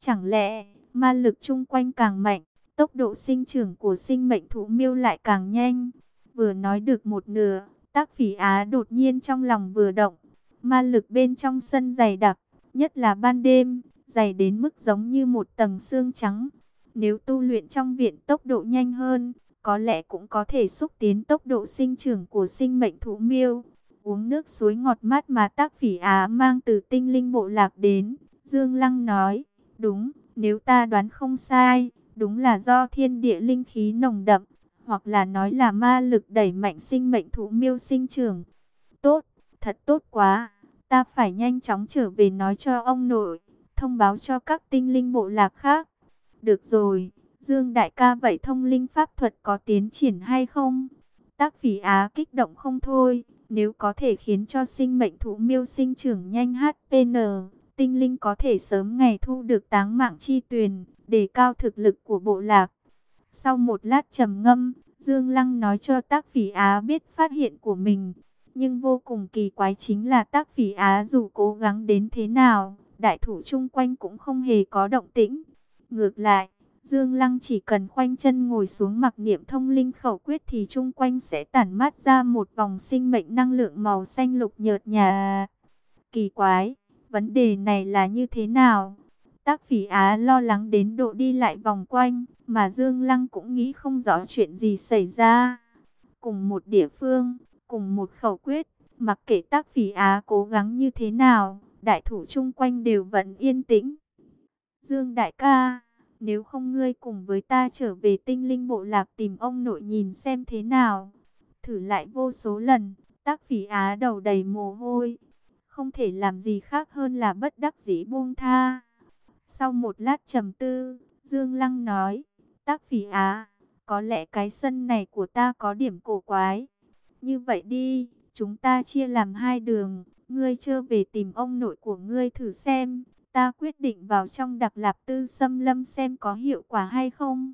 Chẳng lẽ, ma lực chung quanh càng mạnh, tốc độ sinh trưởng của sinh mệnh thú miêu lại càng nhanh? Vừa nói được một nửa, tác phỉ á đột nhiên trong lòng vừa động, ma lực bên trong sân dày đặc, nhất là ban đêm, dày đến mức giống như một tầng xương trắng. Nếu tu luyện trong viện tốc độ nhanh hơn, có lẽ cũng có thể xúc tiến tốc độ sinh trưởng của sinh mệnh thú miêu. Uống nước suối ngọt mát mà tác phỉ á mang từ tinh linh bộ lạc đến, Dương Lăng nói, đúng, nếu ta đoán không sai, đúng là do thiên địa linh khí nồng đậm, hoặc là nói là ma lực đẩy mạnh sinh mệnh thú miêu sinh trưởng. Tốt, thật tốt quá, ta phải nhanh chóng trở về nói cho ông nội, thông báo cho các tinh linh bộ lạc khác. Được rồi, Dương Đại ca vậy thông linh pháp thuật có tiến triển hay không? Tác phỉ á kích động không thôi, nếu có thể khiến cho sinh mệnh thú miêu sinh trưởng nhanh HPN, tinh linh có thể sớm ngày thu được táng mạng chi tuyền, để cao thực lực của bộ lạc. Sau một lát trầm ngâm, Dương Lăng nói cho tác phỉ Á biết phát hiện của mình. Nhưng vô cùng kỳ quái chính là tác phỉ Á dù cố gắng đến thế nào, đại thủ chung quanh cũng không hề có động tĩnh. Ngược lại, Dương Lăng chỉ cần khoanh chân ngồi xuống mặc niệm thông linh khẩu quyết thì chung quanh sẽ tản mát ra một vòng sinh mệnh năng lượng màu xanh lục nhợt nhà. Kỳ quái, vấn đề này là như thế nào? Tác phỉ Á lo lắng đến độ đi lại vòng quanh, mà Dương Lăng cũng nghĩ không rõ chuyện gì xảy ra. Cùng một địa phương, cùng một khẩu quyết, mặc kệ tác phỉ Á cố gắng như thế nào, đại thủ chung quanh đều vẫn yên tĩnh. Dương đại ca, nếu không ngươi cùng với ta trở về tinh linh bộ lạc tìm ông nội nhìn xem thế nào. Thử lại vô số lần, tác phỉ Á đầu đầy mồ hôi. Không thể làm gì khác hơn là bất đắc dĩ buông tha. Sau một lát trầm tư, Dương Lăng nói, tác phỉ Á, có lẽ cái sân này của ta có điểm cổ quái. Như vậy đi, chúng ta chia làm hai đường, ngươi chưa về tìm ông nội của ngươi thử xem, ta quyết định vào trong đặc lạp tư xâm lâm xem có hiệu quả hay không.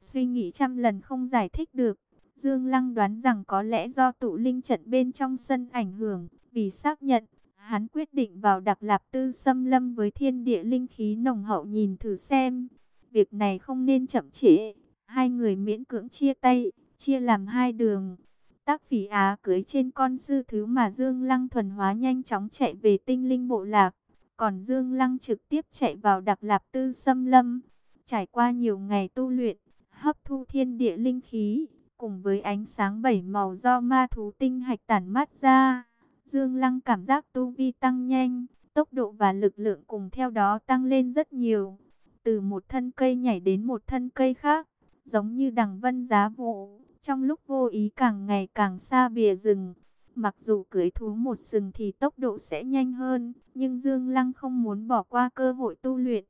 Suy nghĩ trăm lần không giải thích được, Dương Lăng đoán rằng có lẽ do tụ linh trận bên trong sân ảnh hưởng, vì xác nhận, hắn quyết định vào đặc lạp tư xâm lâm với thiên địa linh khí nồng hậu nhìn thử xem. Việc này không nên chậm trễ, hai người miễn cưỡng chia tay, chia làm hai đường. Tác phỉ Á cưới trên con sư thứ mà Dương Lăng thuần hóa nhanh chóng chạy về tinh linh bộ lạc. Còn Dương Lăng trực tiếp chạy vào đặc lạp tư xâm lâm. Trải qua nhiều ngày tu luyện, hấp thu thiên địa linh khí, cùng với ánh sáng bảy màu do ma thú tinh hạch tản mát ra. Dương Lăng cảm giác tu vi tăng nhanh, tốc độ và lực lượng cùng theo đó tăng lên rất nhiều. Từ một thân cây nhảy đến một thân cây khác, giống như đằng vân giá vụ, trong lúc vô ý càng ngày càng xa bìa rừng. Mặc dù cưới thú một sừng thì tốc độ sẽ nhanh hơn, nhưng Dương Lăng không muốn bỏ qua cơ hội tu luyện.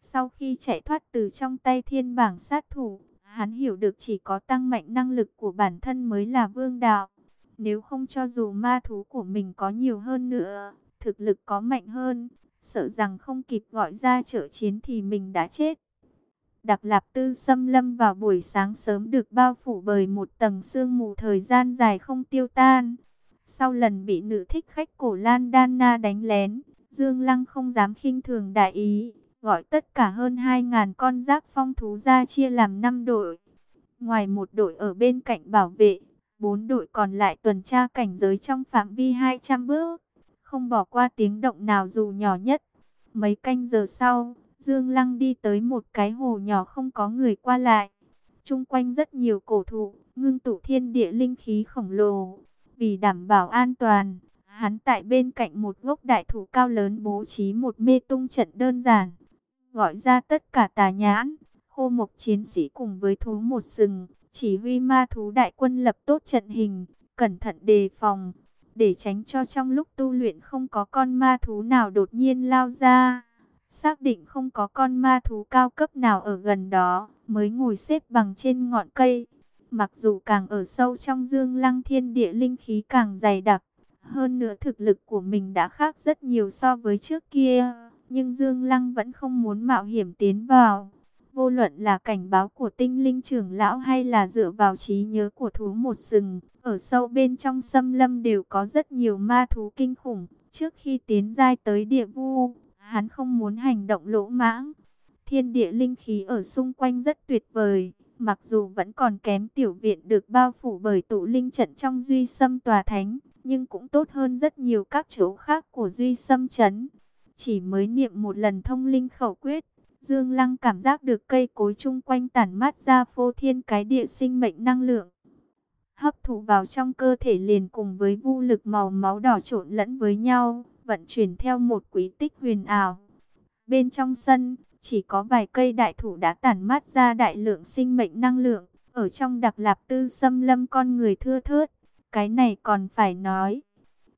Sau khi chạy thoát từ trong tay thiên bảng sát thủ, hắn hiểu được chỉ có tăng mạnh năng lực của bản thân mới là vương đạo. Nếu không cho dù ma thú của mình có nhiều hơn nữa, thực lực có mạnh hơn, sợ rằng không kịp gọi ra trợ chiến thì mình đã chết. Đặc Lạp Tư xâm lâm vào buổi sáng sớm được bao phủ bởi một tầng sương mù thời gian dài không tiêu tan. Sau lần bị nữ thích khách cổ Lan Đan Na đánh lén, Dương Lăng không dám khinh thường đại ý, gọi tất cả hơn 2.000 con giác phong thú ra chia làm 5 đội. Ngoài một đội ở bên cạnh bảo vệ, bốn đội còn lại tuần tra cảnh giới trong phạm vi 200 bước, không bỏ qua tiếng động nào dù nhỏ nhất. Mấy canh giờ sau, Dương Lăng đi tới một cái hồ nhỏ không có người qua lại. Trung quanh rất nhiều cổ thụ, ngưng tụ thiên địa linh khí khổng lồ. Vì đảm bảo an toàn, hắn tại bên cạnh một gốc đại thụ cao lớn bố trí một mê tung trận đơn giản. Gọi ra tất cả tà nhãn, khô mộc chiến sĩ cùng với thú một sừng, chỉ huy ma thú đại quân lập tốt trận hình, cẩn thận đề phòng, để tránh cho trong lúc tu luyện không có con ma thú nào đột nhiên lao ra. Xác định không có con ma thú cao cấp nào ở gần đó, mới ngồi xếp bằng trên ngọn cây. Mặc dù càng ở sâu trong dương lăng thiên địa linh khí càng dày đặc, hơn nữa thực lực của mình đã khác rất nhiều so với trước kia, nhưng Dương Lăng vẫn không muốn mạo hiểm tiến vào. Vô luận là cảnh báo của tinh linh trưởng lão hay là dựa vào trí nhớ của thú một sừng, ở sâu bên trong xâm lâm đều có rất nhiều ma thú kinh khủng. Trước khi tiến giai tới địa vu, hắn không muốn hành động lỗ mãng. Thiên địa linh khí ở xung quanh rất tuyệt vời, mặc dù vẫn còn kém tiểu viện được bao phủ bởi tụ linh trận trong duy xâm tòa thánh, nhưng cũng tốt hơn rất nhiều các chỗ khác của duy xâm chấn. Chỉ mới niệm một lần thông linh khẩu quyết, Dương Lăng cảm giác được cây cối chung quanh tản mát ra phô thiên cái địa sinh mệnh năng lượng. Hấp thụ vào trong cơ thể liền cùng với vu lực màu máu đỏ trộn lẫn với nhau, vận chuyển theo một quý tích huyền ảo. Bên trong sân, chỉ có vài cây đại thụ đã tản mát ra đại lượng sinh mệnh năng lượng. Ở trong đặc lạp tư xâm lâm con người thưa thớt, cái này còn phải nói.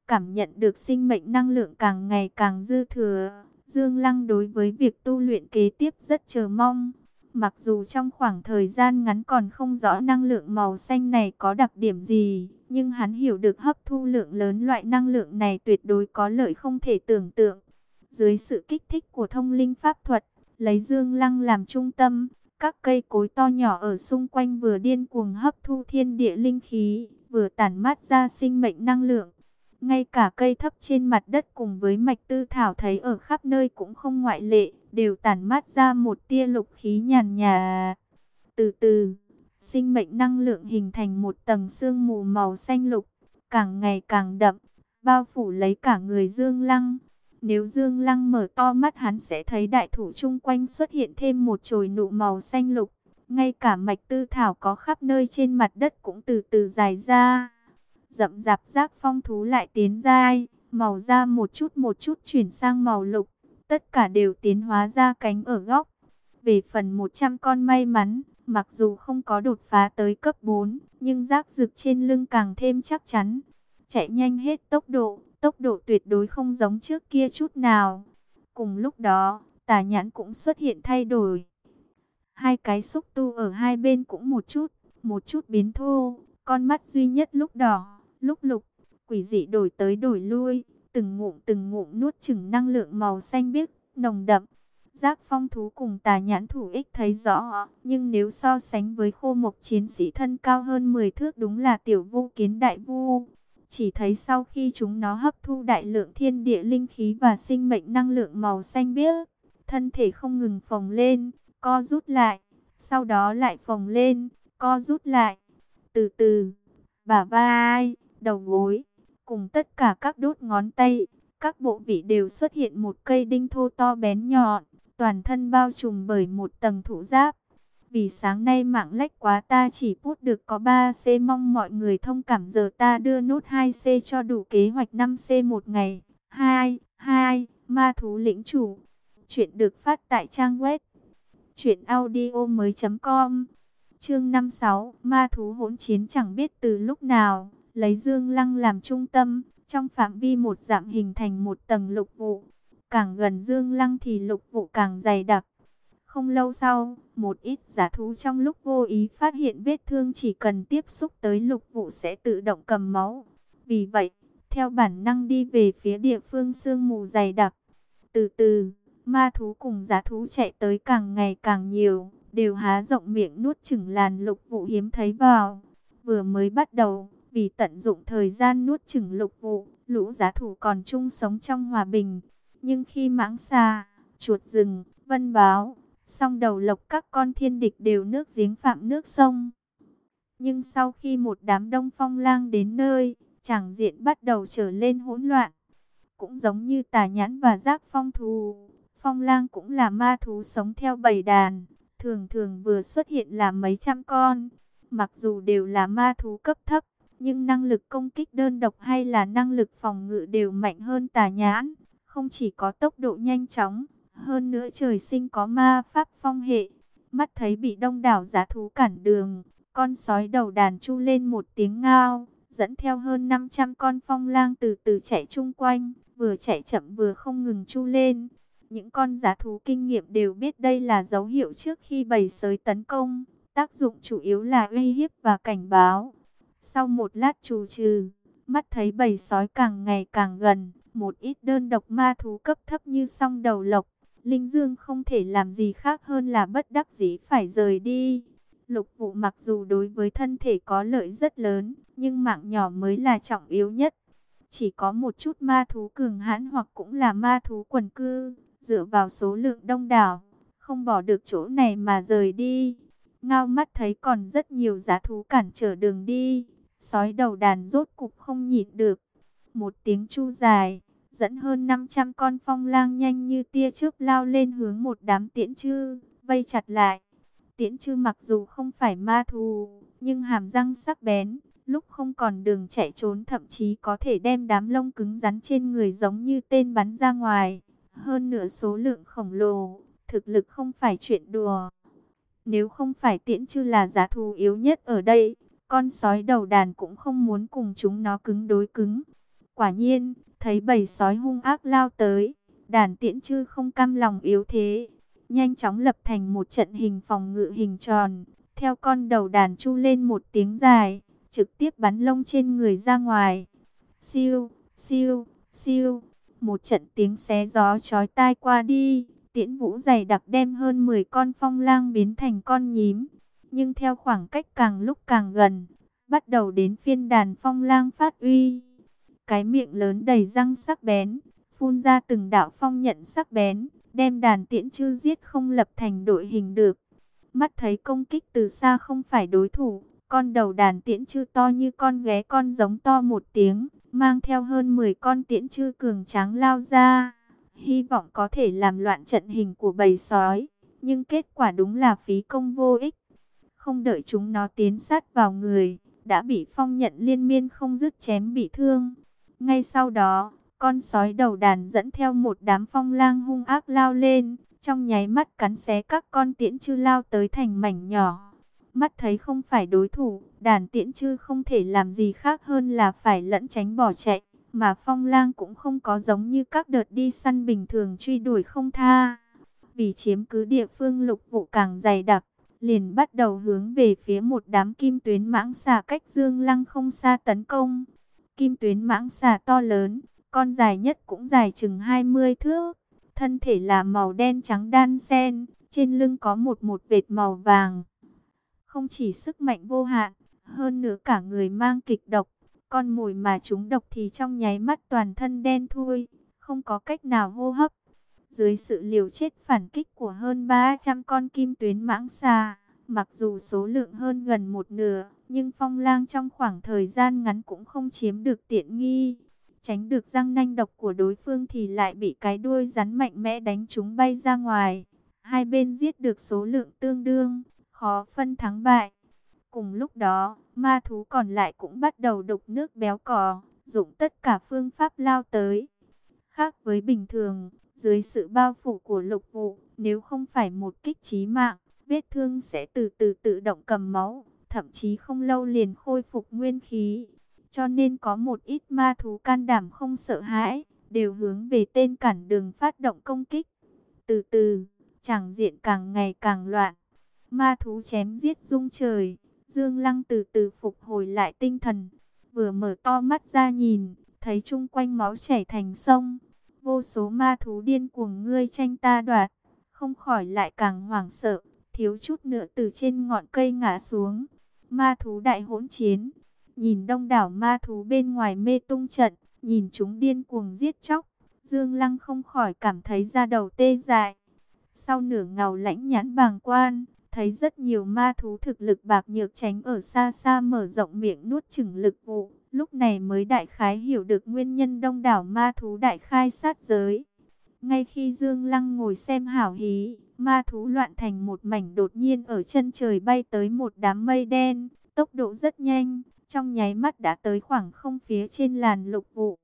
Cảm nhận được sinh mệnh năng lượng càng ngày càng dư thừa Dương Lăng đối với việc tu luyện kế tiếp rất chờ mong. Mặc dù trong khoảng thời gian ngắn còn không rõ năng lượng màu xanh này có đặc điểm gì, nhưng hắn hiểu được hấp thu lượng lớn loại năng lượng này tuyệt đối có lợi không thể tưởng tượng. Dưới sự kích thích của thông linh pháp thuật, lấy Dương Lăng làm trung tâm, các cây cối to nhỏ ở xung quanh vừa điên cuồng hấp thu thiên địa linh khí, vừa tản mát ra sinh mệnh năng lượng. Ngay cả cây thấp trên mặt đất cùng với mạch tư thảo thấy ở khắp nơi cũng không ngoại lệ, đều tản mát ra một tia lục khí nhàn nhà. Từ từ, sinh mệnh năng lượng hình thành một tầng sương mù màu xanh lục, càng ngày càng đậm, bao phủ lấy cả người Dương Lăng. Nếu Dương Lăng mở to mắt hắn sẽ thấy đại thủ chung quanh xuất hiện thêm một chồi nụ màu xanh lục. Ngay cả mạch tư thảo có khắp nơi trên mặt đất cũng từ từ dài ra. Rậm rạp rác phong thú lại tiến dai, màu da một chút một chút chuyển sang màu lục. Tất cả đều tiến hóa ra cánh ở góc. Về phần 100 con may mắn, mặc dù không có đột phá tới cấp 4, nhưng rác rực trên lưng càng thêm chắc chắn. Chạy nhanh hết tốc độ, tốc độ tuyệt đối không giống trước kia chút nào. Cùng lúc đó, tà nhãn cũng xuất hiện thay đổi. Hai cái xúc tu ở hai bên cũng một chút, một chút biến thô, con mắt duy nhất lúc đỏ, lúc lục, quỷ dị đổi tới đổi lui, từng ngụm từng ngụm nuốt chừng năng lượng màu xanh biếc, nồng đậm. Giác phong thú cùng tà nhãn thủ ích thấy rõ, nhưng nếu so sánh với khô mộc chiến sĩ thân cao hơn 10 thước đúng là tiểu vu kiến đại vu. Chỉ thấy sau khi chúng nó hấp thu đại lượng thiên địa linh khí và sinh mệnh năng lượng màu xanh biếc, thân thể không ngừng phồng lên, co rút lại, sau đó lại phồng lên, co rút lại. Từ từ, bả vai, đầu gối, cùng tất cả các đốt ngón tay, các bộ vị đều xuất hiện một cây đinh thô to bén nhọn, toàn thân bao trùm bởi một tầng thủ giáp. Vì sáng nay mạng lách quá ta chỉ put được có 3C mong mọi người thông cảm giờ ta đưa nốt 2C cho đủ kế hoạch 5C một ngày. 2. 2. Ma thú lĩnh chủ. Chuyện được phát tại trang web. Chuyện audio mới com. Chương 56. Ma thú hỗn chiến chẳng biết từ lúc nào. Lấy dương lăng làm trung tâm. Trong phạm vi một dạng hình thành một tầng lục vụ. Càng gần dương lăng thì lục vụ càng dày đặc. Không lâu sau, một ít giả thú trong lúc vô ý phát hiện vết thương chỉ cần tiếp xúc tới lục vụ sẽ tự động cầm máu. Vì vậy, theo bản năng đi về phía địa phương sương mù dày đặc. Từ từ, ma thú cùng giả thú chạy tới càng ngày càng nhiều, đều há rộng miệng nuốt chửng làn lục vụ hiếm thấy vào. Vừa mới bắt đầu, vì tận dụng thời gian nuốt chửng lục vụ, lũ giả thủ còn chung sống trong hòa bình. Nhưng khi mãng xa, chuột rừng, vân báo, song đầu lộc các con thiên địch đều nước giếng phạm nước sông. Nhưng sau khi một đám đông phong lang đến nơi, chẳng diện bắt đầu trở lên hỗn loạn. Cũng giống như tà nhãn và giác phong thù, phong lang cũng là ma thú sống theo bầy đàn, thường thường vừa xuất hiện là mấy trăm con. Mặc dù đều là ma thú cấp thấp, nhưng năng lực công kích đơn độc hay là năng lực phòng ngự đều mạnh hơn tà nhãn. Không chỉ có tốc độ nhanh chóng, hơn nữa trời sinh có ma pháp phong hệ. Mắt thấy bị đông đảo giá thú cản đường, con sói đầu đàn chu lên một tiếng ngao, dẫn theo hơn 500 con phong lang từ từ chạy chung quanh, vừa chạy chậm vừa không ngừng chu lên. Những con giá thú kinh nghiệm đều biết đây là dấu hiệu trước khi bầy sới tấn công, tác dụng chủ yếu là uy hiếp và cảnh báo. Sau một lát trù trừ, mắt thấy bầy sói càng ngày càng gần, một ít đơn độc ma thú cấp thấp như song đầu lộc, Linh Dương không thể làm gì khác hơn là bất đắc dĩ phải rời đi. Lục vụ mặc dù đối với thân thể có lợi rất lớn, nhưng mạng nhỏ mới là trọng yếu nhất. Chỉ có một chút ma thú cường hãn hoặc cũng là ma thú quần cư, dựa vào số lượng đông đảo, không bỏ được chỗ này mà rời đi. Ngao mắt thấy còn rất nhiều giá thú cản trở đường đi, sói đầu đàn rốt cục không nhịn được. Một tiếng chu dài, dẫn hơn 500 con phong lang nhanh như tia chớp lao lên hướng một đám tiễn chư, vây chặt lại. Tiễn chư mặc dù không phải ma thù, nhưng hàm răng sắc bén, lúc không còn đường chạy trốn thậm chí có thể đem đám lông cứng rắn trên người giống như tên bắn ra ngoài. Hơn nửa số lượng khổng lồ, thực lực không phải chuyện đùa. Nếu không phải tiễn chư là giá thù yếu nhất ở đây, con sói đầu đàn cũng không muốn cùng chúng nó cứng đối cứng. Quả nhiên, thấy bầy sói hung ác lao tới, đàn tiễn chư không cam lòng yếu thế, nhanh chóng lập thành một trận hình phòng ngự hình tròn, theo con đầu đàn chu lên một tiếng dài, trực tiếp bắn lông trên người ra ngoài. Siêu, siêu, siêu, một trận tiếng xé gió chói tai qua đi, tiễn vũ dày đặc đem hơn 10 con phong lang biến thành con nhím. Nhưng theo khoảng cách càng lúc càng gần, bắt đầu đến phiên đàn phong lang phát uy. Cái miệng lớn đầy răng sắc bén, phun ra từng đạo phong nhận sắc bén, đem đàn tiễn chư giết không lập thành đội hình được. Mắt thấy công kích từ xa không phải đối thủ, con đầu đàn tiễn chư to như con ghé con giống to một tiếng, mang theo hơn 10 con tiễn chư cường tráng lao ra. hy vọng có thể làm loạn trận hình của bầy sói, nhưng kết quả đúng là phí công vô ích. Không đợi chúng nó tiến sát vào người, đã bị phong nhận liên miên không dứt chém bị thương. Ngay sau đó, con sói đầu đàn dẫn theo một đám phong lang hung ác lao lên, trong nháy mắt cắn xé các con tiễn chư lao tới thành mảnh nhỏ. Mắt thấy không phải đối thủ, đàn tiễn chư không thể làm gì khác hơn là phải lẫn tránh bỏ chạy. Mà phong lang cũng không có giống như các đợt đi săn bình thường truy đuổi không tha. Vì chiếm cứ địa phương lục vụ càng dày đặc, liền bắt đầu hướng về phía một đám kim tuyến mãng xà cách dương lăng không xa tấn công. Kim tuyến mãng xà to lớn, con dài nhất cũng dài chừng 20 thước, thân thể là màu đen trắng đan xen, trên lưng có một một vệt màu vàng. Không chỉ sức mạnh vô hạn, hơn nữa cả người mang kịch độc, con mồi mà chúng độc thì trong nháy mắt toàn thân đen thui, không có cách nào hô hấp. Dưới sự liều chết phản kích của hơn 300 con kim tuyến mãng xà, mặc dù số lượng hơn gần một nửa, nhưng phong lang trong khoảng thời gian ngắn cũng không chiếm được tiện nghi. Tránh được răng nanh độc của đối phương thì lại bị cái đuôi rắn mạnh mẽ đánh chúng bay ra ngoài. Hai bên giết được số lượng tương đương, khó phân thắng bại. Cùng lúc đó, ma thú còn lại cũng bắt đầu đục nước béo cò, dụng tất cả phương pháp lao tới. Khác với bình thường, dưới sự bao phủ của lục vụ, nếu không phải một kích trí mạng, vết thương sẽ từ từ tự động cầm máu, thậm chí không lâu liền khôi phục nguyên khí. Cho nên có một ít ma thú can đảm không sợ hãi, đều hướng về tên cản đường phát động công kích. Từ từ, chẳng diện càng ngày càng loạn. Ma thú chém giết rung trời, Dương Lăng từ từ phục hồi lại tinh thần, vừa mở to mắt ra nhìn, thấy chung quanh máu chảy thành sông. Vô số ma thú điên cuồng ngươi tranh ta đoạt, không khỏi lại càng hoảng sợ, thiếu chút nữa từ trên ngọn cây ngã xuống. Ma thú đại hỗn chiến, nhìn đông đảo ma thú bên ngoài mê tung trận, nhìn chúng điên cuồng giết chóc. Dương Lăng không khỏi cảm thấy da đầu tê dại. Sau nửa ngầu lãnh nhãn bàng quan, thấy rất nhiều ma thú thực lực bạc nhược tránh ở xa xa mở rộng miệng nuốt chửng lực vụ. Lúc này mới đại khái hiểu được nguyên nhân đông đảo ma thú đại khai sát giới. Ngay khi Dương Lăng ngồi xem hảo hí, ma thú loạn thành một mảnh đột nhiên ở chân trời bay tới một đám mây đen, tốc độ rất nhanh, trong nháy mắt đã tới khoảng không phía trên làn lục vụ.